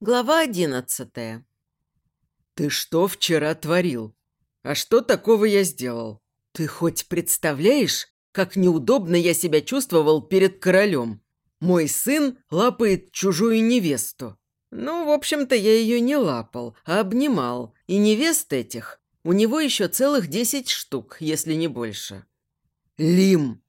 Глава одиннадцатая. «Ты что вчера творил? А что такого я сделал? Ты хоть представляешь, как неудобно я себя чувствовал перед королем? Мой сын лапает чужую невесту. Ну, в общем-то, я ее не лапал, а обнимал. И невест этих у него еще целых десять штук, если не больше». «Лим!»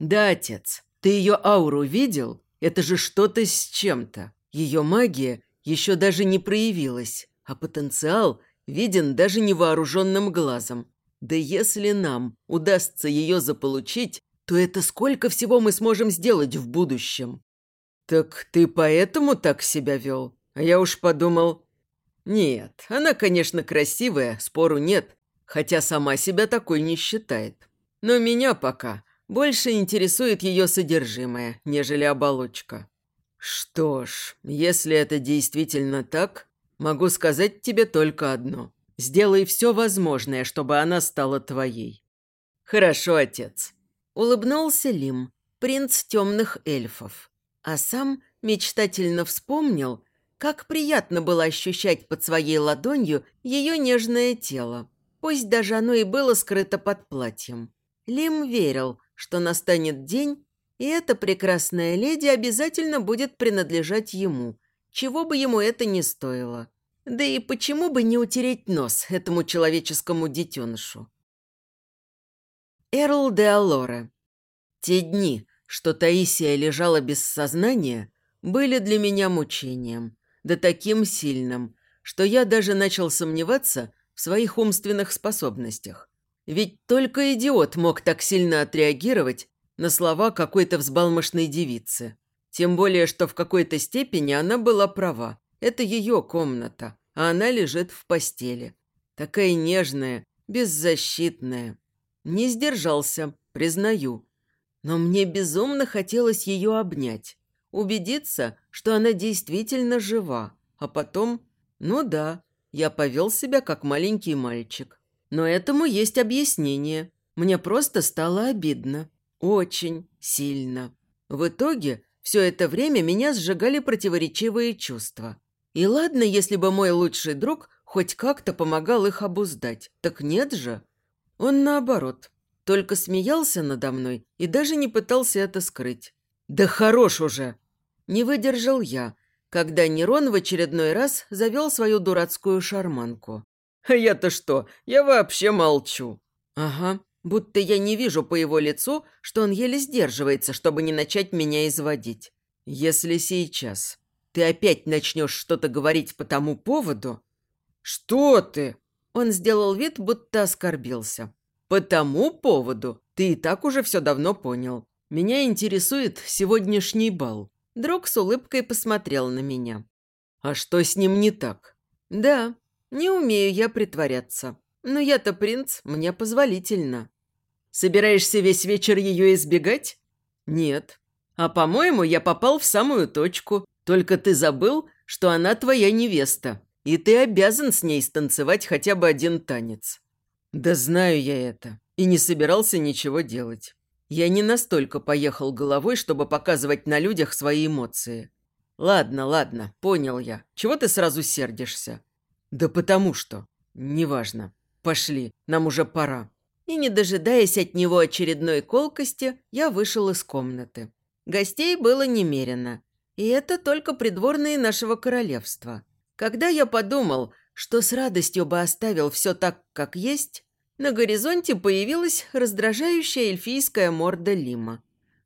«Да, отец, ты ее ауру видел? Это же что-то с чем-то. Ее магия – еще даже не проявилась, а потенциал виден даже невооруженным глазом. Да если нам удастся ее заполучить, то это сколько всего мы сможем сделать в будущем? Так ты поэтому так себя вел? А я уж подумал... Нет, она, конечно, красивая, спору нет, хотя сама себя такой не считает. Но меня пока больше интересует ее содержимое, нежели оболочка. «Что ж, если это действительно так, могу сказать тебе только одно. Сделай все возможное, чтобы она стала твоей». «Хорошо, отец», – улыбнулся Лим, принц темных эльфов. А сам мечтательно вспомнил, как приятно было ощущать под своей ладонью ее нежное тело, пусть даже оно и было скрыто под платьем. Лим верил, что настанет день, и эта прекрасная леди обязательно будет принадлежать ему, чего бы ему это ни стоило. Да и почему бы не утереть нос этому человеческому детенышу? Эрл де Алоре. Те дни, что Таисия лежала без сознания, были для меня мучением, да таким сильным, что я даже начал сомневаться в своих умственных способностях. Ведь только идиот мог так сильно отреагировать на слова какой-то взбалмошной девицы. Тем более, что в какой-то степени она была права. Это ее комната, а она лежит в постели. Такая нежная, беззащитная. Не сдержался, признаю. Но мне безумно хотелось ее обнять. Убедиться, что она действительно жива. А потом, ну да, я повел себя как маленький мальчик. Но этому есть объяснение. Мне просто стало обидно. Очень сильно. В итоге все это время меня сжигали противоречивые чувства. И ладно, если бы мой лучший друг хоть как-то помогал их обуздать. Так нет же. Он наоборот. Только смеялся надо мной и даже не пытался это скрыть. «Да хорош уже!» Не выдержал я, когда Нерон в очередной раз завел свою дурацкую шарманку. «А я-то что? Я вообще молчу!» «Ага, Будто я не вижу по его лицу, что он еле сдерживается, чтобы не начать меня изводить. Если сейчас ты опять начнешь что-то говорить по тому поводу... Что ты? Он сделал вид, будто оскорбился. По тому поводу ты и так уже все давно понял. Меня интересует сегодняшний бал. Друг с улыбкой посмотрел на меня. А что с ним не так? Да, не умею я притворяться. Но я-то принц, мне позволительно. Собираешься весь вечер ее избегать? Нет. А по-моему, я попал в самую точку. Только ты забыл, что она твоя невеста, и ты обязан с ней станцевать хотя бы один танец. Да знаю я это. И не собирался ничего делать. Я не настолько поехал головой, чтобы показывать на людях свои эмоции. Ладно, ладно, понял я. Чего ты сразу сердишься? Да потому что. Неважно. Пошли, нам уже пора и, не дожидаясь от него очередной колкости, я вышел из комнаты. Гостей было немерено, и это только придворные нашего королевства. Когда я подумал, что с радостью бы оставил все так, как есть, на горизонте появилась раздражающая эльфийская морда Лима.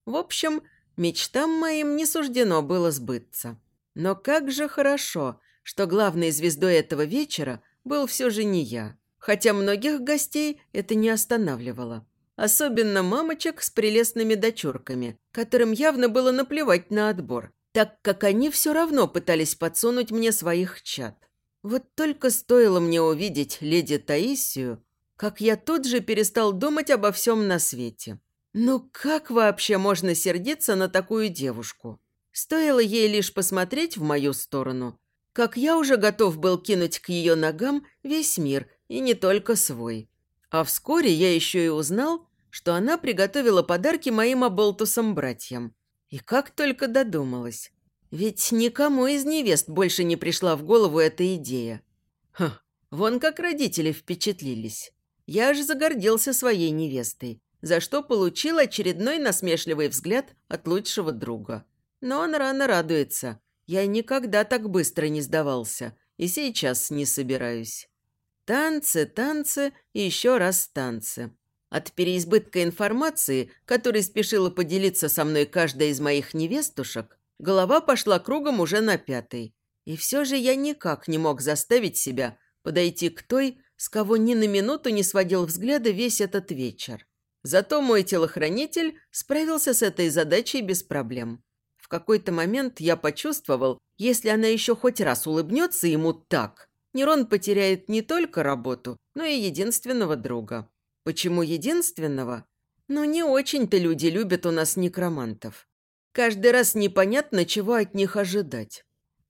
В общем, мечтам моим не суждено было сбыться. Но как же хорошо, что главной звездой этого вечера был все же не я хотя многих гостей это не останавливало. Особенно мамочек с прелестными дочурками, которым явно было наплевать на отбор, так как они все равно пытались подсунуть мне своих чад. Вот только стоило мне увидеть леди Таисию, как я тут же перестал думать обо всем на свете. Ну как вообще можно сердиться на такую девушку? Стоило ей лишь посмотреть в мою сторону, как я уже готов был кинуть к ее ногам весь мир и не только свой. А вскоре я еще и узнал, что она приготовила подарки моим оболтусам-братьям. И как только додумалась. Ведь никому из невест больше не пришла в голову эта идея. Ха, вон как родители впечатлились. Я аж загордился своей невестой, за что получил очередной насмешливый взгляд от лучшего друга. Но он рано радуется. Я никогда так быстро не сдавался, и сейчас не собираюсь. Танцы, танцы и еще раз танцы. От переизбытка информации, которой спешила поделиться со мной каждая из моих невестушек, голова пошла кругом уже на пятый. И все же я никак не мог заставить себя подойти к той, с кого ни на минуту не сводил взгляда весь этот вечер. Зато мой телохранитель справился с этой задачей без проблем. В какой-то момент я почувствовал, если она еще хоть раз улыбнется ему так, Нерон потеряет не только работу, но и единственного друга. Почему единственного? Ну, не очень-то люди любят у нас некромантов. Каждый раз непонятно, чего от них ожидать.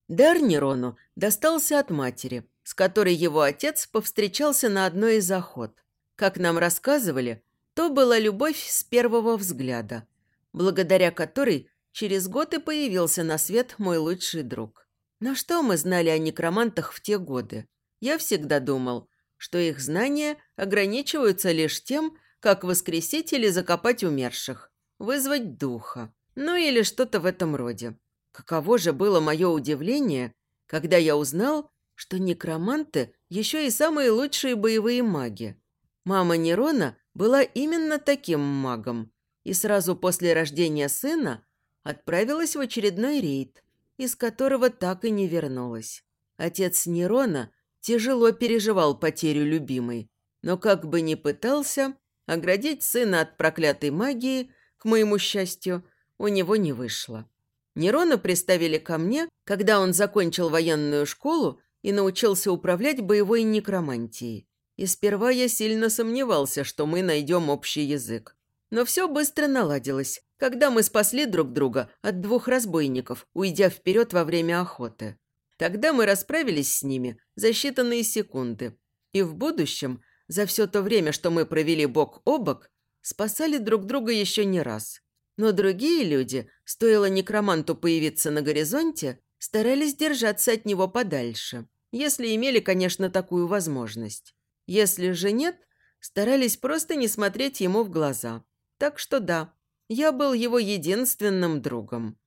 Дар Нерону достался от матери, с которой его отец повстречался на одной из охот. Как нам рассказывали, то была любовь с первого взгляда, благодаря которой через год и появился на свет мой лучший друг. Но что мы знали о некромантах в те годы? Я всегда думал, что их знания ограничиваются лишь тем, как воскресить или закопать умерших, вызвать духа, ну или что-то в этом роде. Каково же было мое удивление, когда я узнал, что некроманты еще и самые лучшие боевые маги. Мама Нерона была именно таким магом, и сразу после рождения сына отправилась в очередной рейд, из которого так и не вернулась. Отец Нерона – тяжело переживал потерю любимой, но как бы ни пытался, оградить сына от проклятой магии, к моему счастью, у него не вышло. Нерона приставили ко мне, когда он закончил военную школу и научился управлять боевой некромантией. И сперва я сильно сомневался, что мы найдем общий язык. Но все быстро наладилось, когда мы спасли друг друга от двух разбойников, уйдя вперед во время охоты. Тогда мы расправились с ними за считанные секунды. И в будущем, за все то время, что мы провели бок о бок, спасали друг друга еще не раз. Но другие люди, стоило некроманту появиться на горизонте, старались держаться от него подальше, если имели, конечно, такую возможность. Если же нет, старались просто не смотреть ему в глаза. Так что да, я был его единственным другом.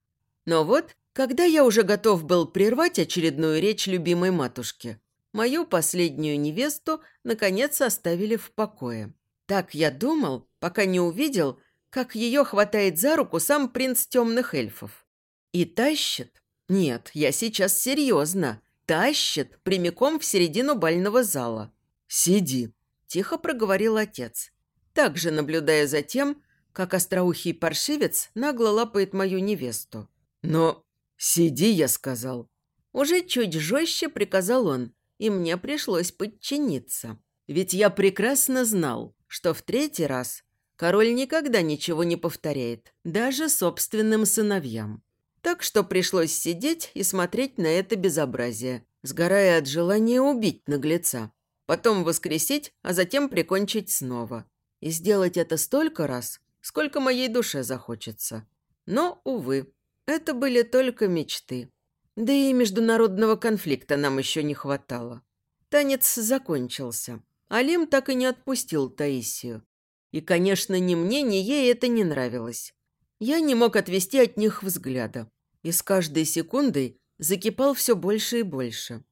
Но вот когда я уже готов был прервать очередную речь любимой матушки, мою последнюю невесту наконец оставили в покое. Так я думал, пока не увидел, как ее хватает за руку сам принц темных эльфов. И тащит. Нет, я сейчас серьезно. Тащит прямиком в середину бального зала. «Сиди», – тихо проговорил отец, также наблюдая за тем, как остроухий паршивец нагло лапает мою невесту. «Но «Сиди», я сказал. Уже чуть жестче приказал он, и мне пришлось подчиниться. Ведь я прекрасно знал, что в третий раз король никогда ничего не повторяет, даже собственным сыновьям. Так что пришлось сидеть и смотреть на это безобразие, сгорая от желания убить наглеца, потом воскресить, а затем прикончить снова. И сделать это столько раз, сколько моей душе захочется. Но, увы, это были только мечты. Да и международного конфликта нам еще не хватало. Танец закончился. Алим так и не отпустил Таисию. И, конечно, ни мне, ни ей это не нравилось. Я не мог отвести от них взгляда. И с каждой секундой закипал все больше и больше.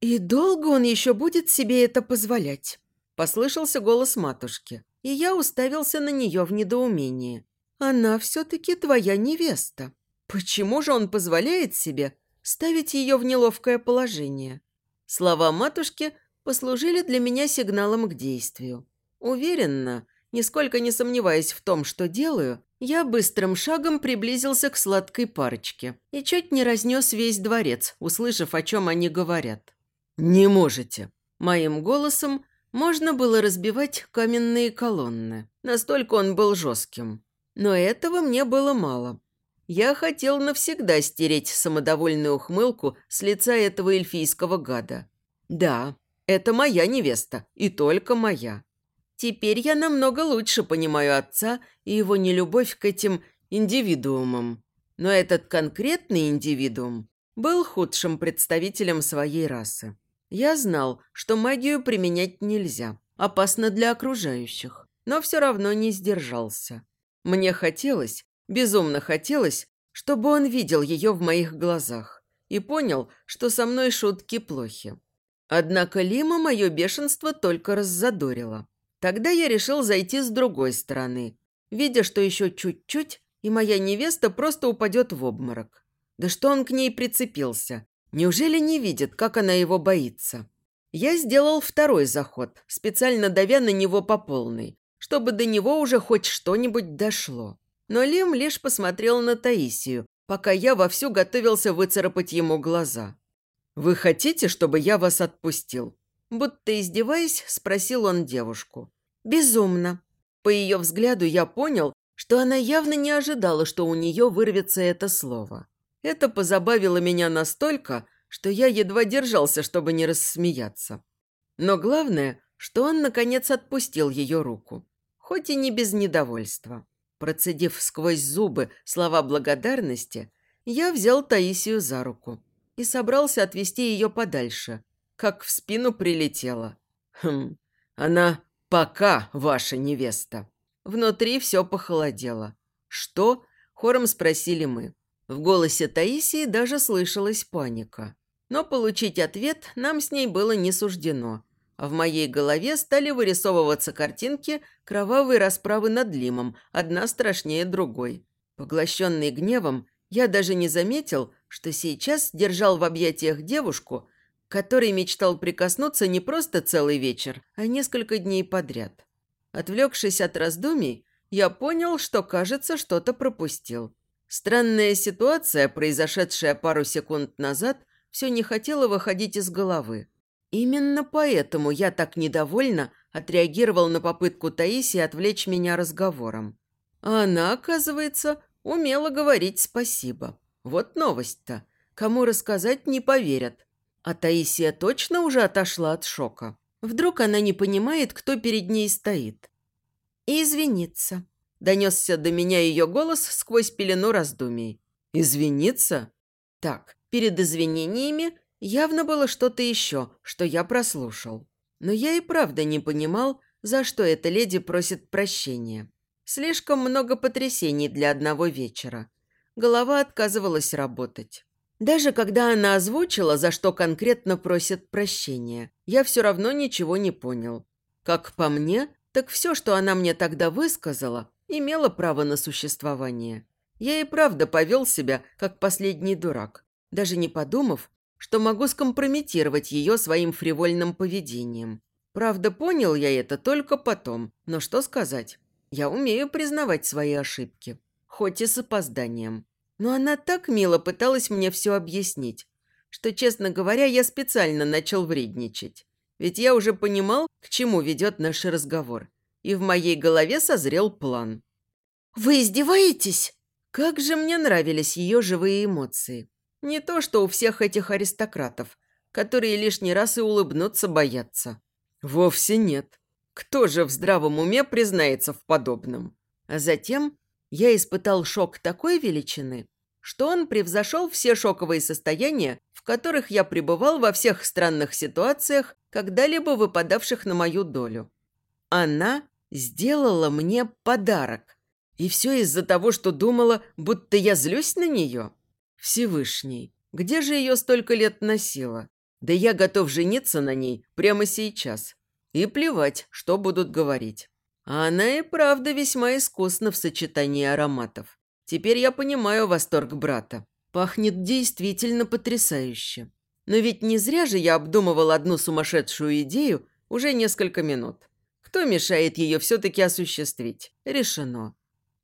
«И долго он еще будет себе это позволять?» Послышался голос матушки, и я уставился на нее в недоумении. «Она все-таки твоя невеста». Почему же он позволяет себе ставить ее в неловкое положение? Слова матушки послужили для меня сигналом к действию. Уверенно, нисколько не сомневаясь в том, что делаю, я быстрым шагом приблизился к сладкой парочке и чуть не разнес весь дворец, услышав, о чем они говорят. «Не можете!» Моим голосом можно было разбивать каменные колонны. Настолько он был жестким. Но этого мне было мало. Я хотел навсегда стереть самодовольную ухмылку с лица этого эльфийского гада. Да, это моя невеста, и только моя. Теперь я намного лучше понимаю отца и его нелюбовь к этим индивидуумам. Но этот конкретный индивидуум был худшим представителем своей расы. Я знал, что магию применять нельзя, опасно для окружающих, но все равно не сдержался. Мне хотелось, безумно хотелось, чтобы он видел ее в моих глазах и понял, что со мной шутки плохи. Однако Лима мое бешенство только раззадорило. Тогда я решил зайти с другой стороны, видя, что еще чуть-чуть, и моя невеста просто упадет в обморок. Да что он к ней прицепился? Неужели не видит, как она его боится? Я сделал второй заход, специально давя на него по полной, чтобы до него уже хоть что-нибудь дошло. Но Лим лишь посмотрел на Таисию, пока я вовсю готовился выцарапать ему глаза. «Вы хотите, чтобы я вас отпустил?» Будто издеваясь, спросил он девушку. «Безумно». По ее взгляду я понял, что она явно не ожидала, что у нее вырвется это слово. Это позабавило меня настолько, что я едва держался, чтобы не рассмеяться. Но главное, что он, наконец, отпустил ее руку. Хоть и не без недовольства. Процедив сквозь зубы слова благодарности, я взял Таисию за руку и собрался отвести ее подальше, как в спину прилетела. Хм, она пока ваша невеста. Внутри все похолодело. Что? Хором спросили мы. В голосе Таисии даже слышалась паника. Но получить ответ нам с ней было не суждено. А в моей голове стали вырисовываться картинки кровавой расправы над Лимом, одна страшнее другой. Поглощенный гневом, я даже не заметил, что сейчас держал в объятиях девушку, который мечтал прикоснуться не просто целый вечер, а несколько дней подряд. Отвлекшись от раздумий, я понял, что, кажется, что-то пропустил. Странная ситуация, произошедшая пару секунд назад, все не хотела выходить из головы. Именно поэтому я так недовольно отреагировал на попытку Таисии отвлечь меня разговором. А она, оказывается, умела говорить спасибо. Вот новость-то. Кому рассказать не поверят. А Таисия точно уже отошла от шока. Вдруг она не понимает, кто перед ней стоит. И извиниться. Донесся до меня ее голос сквозь пелену раздумий. «Извиниться?» Так, перед извинениями явно было что-то еще, что я прослушал. Но я и правда не понимал, за что эта леди просит прощения. Слишком много потрясений для одного вечера голова отказывалась работать. Даже когда она озвучила, за что конкретно просит прощения, я все равно ничего не понял. Как по мне, так все, что она мне тогда высказала, имело право на существование. Я и правда повел себя, как последний дурак, даже не подумав, что могу скомпрометировать ее своим фривольным поведением. Правда, понял я это только потом, но что сказать? Я умею признавать свои ошибки, хоть и с опозданием. Но она так мило пыталась мне все объяснить, что, честно говоря, я специально начал вредничать. Ведь я уже понимал, к чему ведет наш разговор. И в моей голове созрел план. «Вы издеваетесь?» Как же мне нравились ее живые эмоции. Не то, что у всех этих аристократов, которые лишний раз и улыбнуться боятся. Вовсе нет. Кто же в здравом уме признается в подобном? А затем я испытал шок такой величины, что он превзошел все шоковые состояния, в которых я пребывал во всех странных ситуациях, когда-либо выпадавших на мою долю. Она сделала мне подарок. И все из-за того, что думала, будто я злюсь на нее. Всевышний, где же ее столько лет носила? Да я готов жениться на ней прямо сейчас. И плевать, что будут говорить. А она и правда весьма искусна в сочетании ароматов. Теперь я понимаю восторг брата. Пахнет действительно потрясающе. Но ведь не зря же я обдумывал одну сумасшедшую идею уже несколько минут. Кто мешает ее все-таки осуществить? Решено.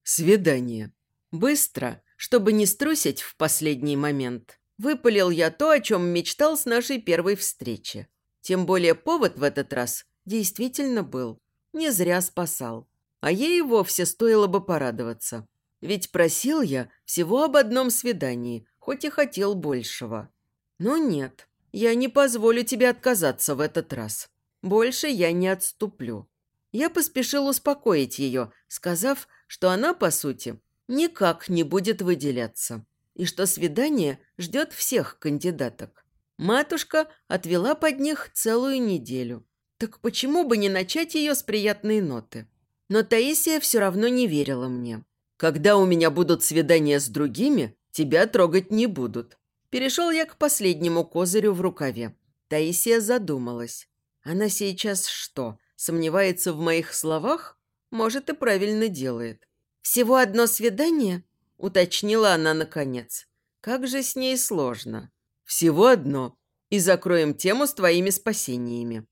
Свидание. Быстро, чтобы не струсить в последний момент, выпалил я то, о чем мечтал с нашей первой встречи. Тем более повод в этот раз действительно был не зря спасал. А ей вовсе стоило бы порадоваться. Ведь просил я всего об одном свидании, хоть и хотел большего. Но нет, я не позволю тебе отказаться в этот раз. Больше я не отступлю. Я поспешил успокоить ее, сказав, что она, по сути, никак не будет выделяться, и что свидание ждет всех кандидаток. Матушка отвела под них целую неделю. Так почему бы не начать ее с приятной ноты? Но Таисия все равно не верила мне. Когда у меня будут свидания с другими, тебя трогать не будут. Перешел я к последнему козырю в рукаве. Таисия задумалась. Она сейчас что, сомневается в моих словах? Может, и правильно делает. «Всего одно свидание?» – уточнила она наконец. «Как же с ней сложно». «Всего одно. И закроем тему с твоими спасениями».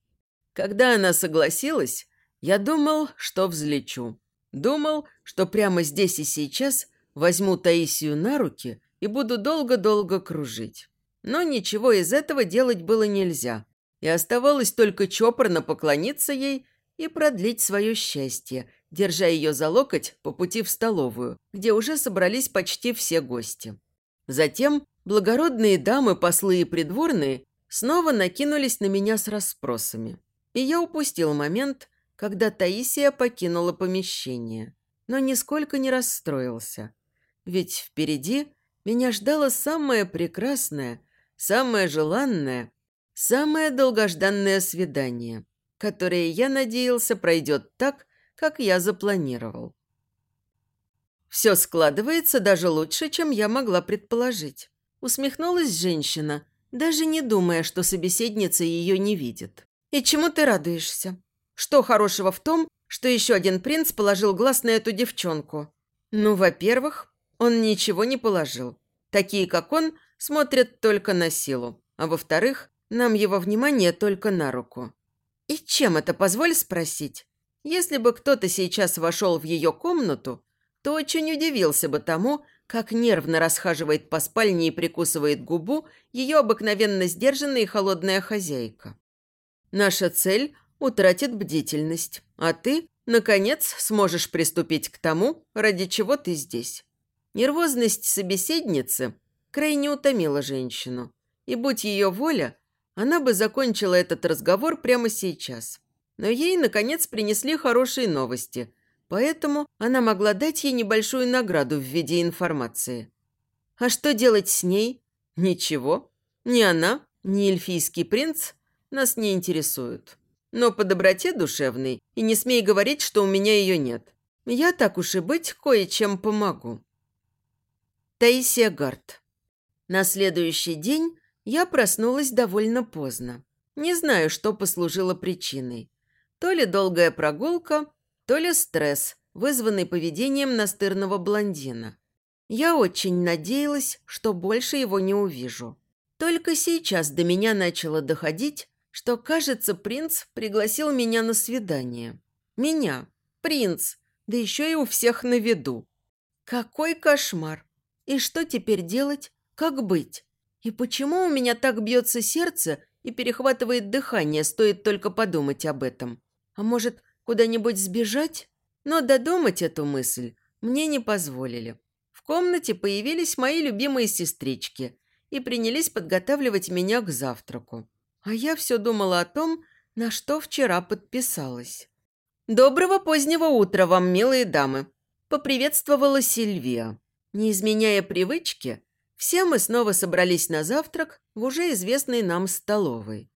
Когда она согласилась, я думал, что взлечу. Думал, что прямо здесь и сейчас возьму Таисию на руки и буду долго-долго кружить. Но ничего из этого делать было нельзя, и оставалось только чопорно поклониться ей и продлить свое счастье, держа ее за локоть по пути в столовую, где уже собрались почти все гости. Затем благородные дамы, послы и придворные снова накинулись на меня с расспросами. И я упустил момент, когда Таисия покинула помещение, но нисколько не расстроился. Ведь впереди меня ждало самое прекрасное, самое желанное, самое долгожданное свидание, которое, я надеялся, пройдет так, как я запланировал. Все складывается даже лучше, чем я могла предположить. Усмехнулась женщина, даже не думая, что собеседница ее не видит. «И чему ты радуешься? Что хорошего в том, что еще один принц положил глаз на эту девчонку? Ну, во-первых, он ничего не положил. Такие, как он, смотрят только на силу. А во-вторых, нам его внимание только на руку. И чем это, позволь спросить? Если бы кто-то сейчас вошел в ее комнату, то очень удивился бы тому, как нервно расхаживает по спальне и прикусывает губу ее обыкновенно сдержанная и холодная хозяйка. Наша цель утратит бдительность, а ты, наконец, сможешь приступить к тому, ради чего ты здесь. Нервозность собеседницы крайне утомила женщину, и, будь ее воля, она бы закончила этот разговор прямо сейчас. Но ей, наконец, принесли хорошие новости, поэтому она могла дать ей небольшую награду в виде информации. А что делать с ней? Ничего. Ни она, ни эльфийский принц нас не интересуют. Но по доброте душевной и не смей говорить, что у меня ее нет. Я, так уж и быть, кое-чем помогу. Таисия Гарт. На следующий день я проснулась довольно поздно. Не знаю, что послужило причиной. То ли долгая прогулка, то ли стресс, вызванный поведением настырного блондина. Я очень надеялась, что больше его не увижу. Только сейчас до меня начало доходить, что, кажется, принц пригласил меня на свидание. Меня, принц, да еще и у всех на виду. Какой кошмар! И что теперь делать? Как быть? И почему у меня так бьется сердце и перехватывает дыхание, стоит только подумать об этом? А может, куда-нибудь сбежать? Но додумать эту мысль мне не позволили. В комнате появились мои любимые сестрички и принялись подготавливать меня к завтраку. А я все думала о том, на что вчера подписалась. «Доброго позднего утра вам, милые дамы!» – поприветствовала Сильвия. Не изменяя привычки, все мы снова собрались на завтрак в уже известной нам столовой.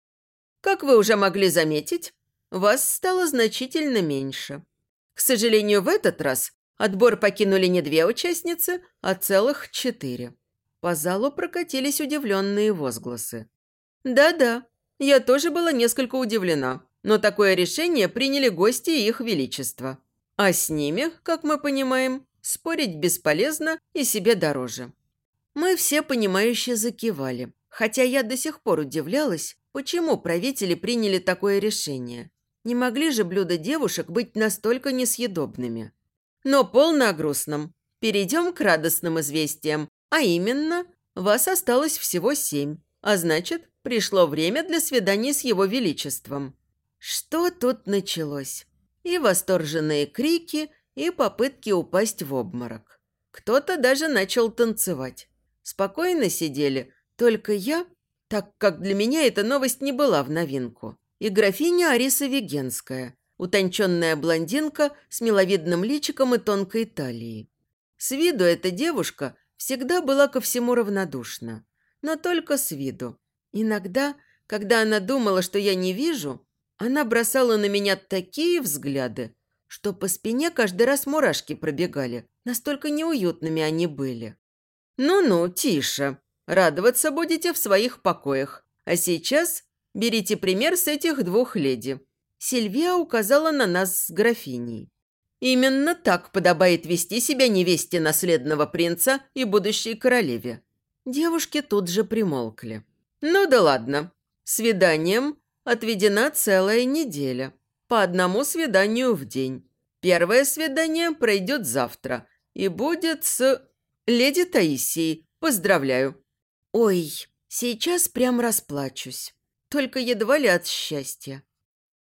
Как вы уже могли заметить, вас стало значительно меньше. К сожалению, в этот раз отбор покинули не две участницы, а целых четыре. По залу прокатились удивленные возгласы. «Да-да, я тоже была несколько удивлена, но такое решение приняли гости и их величество. А с ними, как мы понимаем, спорить бесполезно и себе дороже. Мы все понимающе закивали, хотя я до сих пор удивлялась, почему правители приняли такое решение. Не могли же блюда девушек быть настолько несъедобными. Но полно о грустном. Перейдем к радостным известиям, а именно, вас осталось всего семь, а значит, пришло время для свиданий с его величеством. Что тут началось? И восторженные крики, и попытки упасть в обморок. Кто-то даже начал танцевать. Спокойно сидели, только я, так как для меня эта новость не была в новинку, и графиня Ариса Вегенская, утонченная блондинка с миловидным личиком и тонкой талией. С виду эта девушка всегда была ко всему равнодушна. Но только с виду. Иногда, когда она думала, что я не вижу, она бросала на меня такие взгляды, что по спине каждый раз мурашки пробегали. Настолько неуютными они были. «Ну-ну, тише. Радоваться будете в своих покоях. А сейчас берите пример с этих двух леди». Сильвия указала на нас с графиней. Именно так подобает вести себя невесте наследного принца и будущей королеве. Девушки тут же примолкли. Ну да ладно. Свиданием отведена целая неделя. По одному свиданию в день. Первое свидание пройдет завтра и будет с леди Таисией. Поздравляю. Ой, сейчас прям расплачусь. Только едва ли от счастья.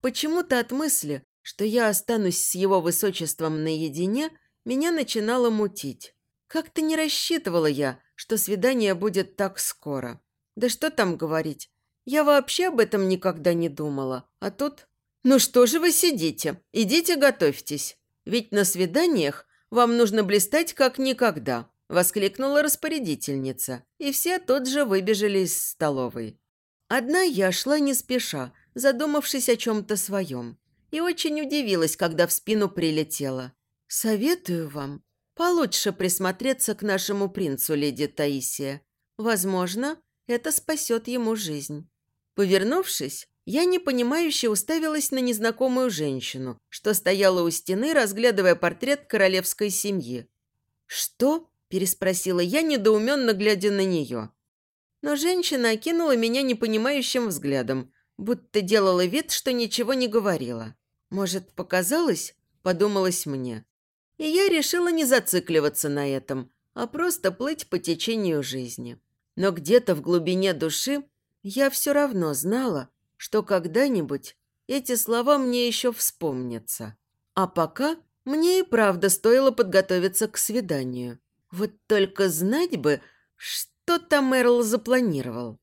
Почему-то от мысли, что я останусь с его высочеством наедине, меня начинало мутить. Как-то не рассчитывала я, что свидание будет так скоро. Да что там говорить, я вообще об этом никогда не думала. А тут... Ну что же вы сидите? Идите готовьтесь. Ведь на свиданиях вам нужно блистать как никогда, воскликнула распорядительница. И все тут же выбежали из столовой. Одна я шла не спеша, задумавшись о чем-то своем и очень удивилась, когда в спину прилетела. «Советую вам получше присмотреться к нашему принцу, леди Таисия. Возможно, это спасет ему жизнь». Повернувшись, я непонимающе уставилась на незнакомую женщину, что стояла у стены, разглядывая портрет королевской семьи. «Что?» – переспросила я, недоуменно глядя на нее. Но женщина окинула меня непонимающим взглядом, будто делала вид, что ничего не говорила. Может, показалось? Подумалось мне. И я решила не зацикливаться на этом, а просто плыть по течению жизни. Но где-то в глубине души я все равно знала, что когда-нибудь эти слова мне еще вспомнятся. А пока мне и правда стоило подготовиться к свиданию. Вот только знать бы, что там Эрл запланировал.